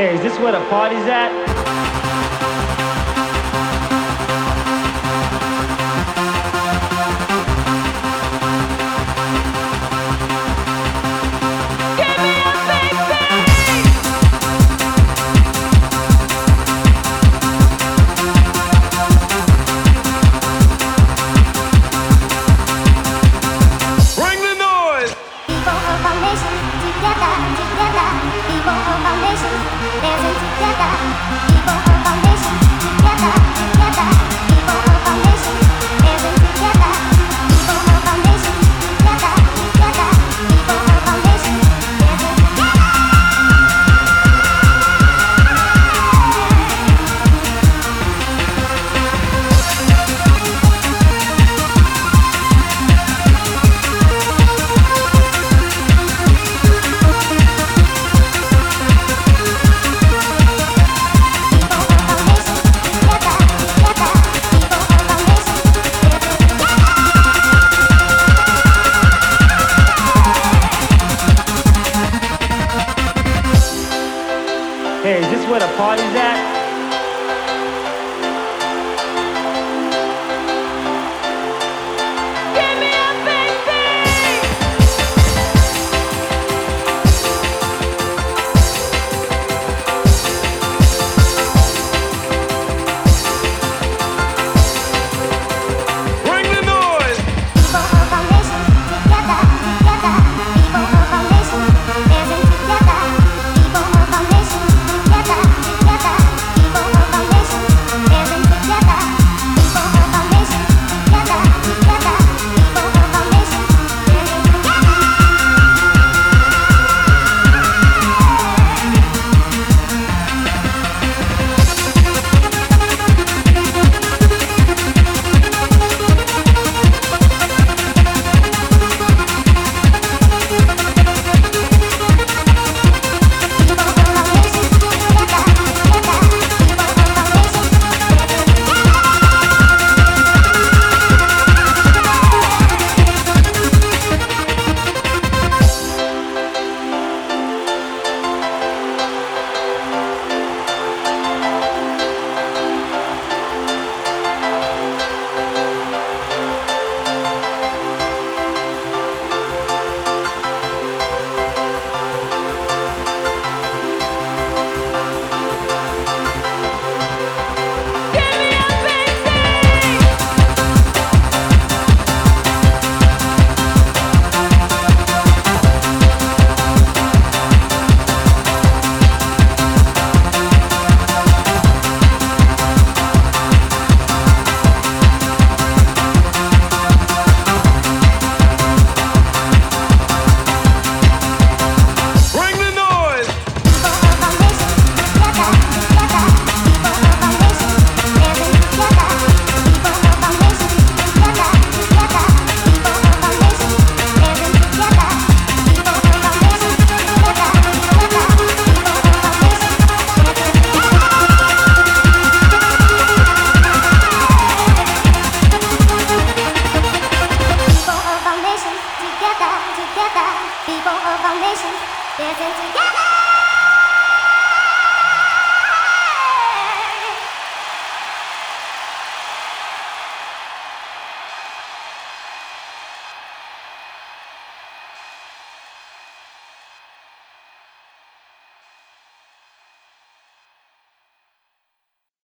Hey, is this where the party's at? Bye. Folge foundation, dancing together.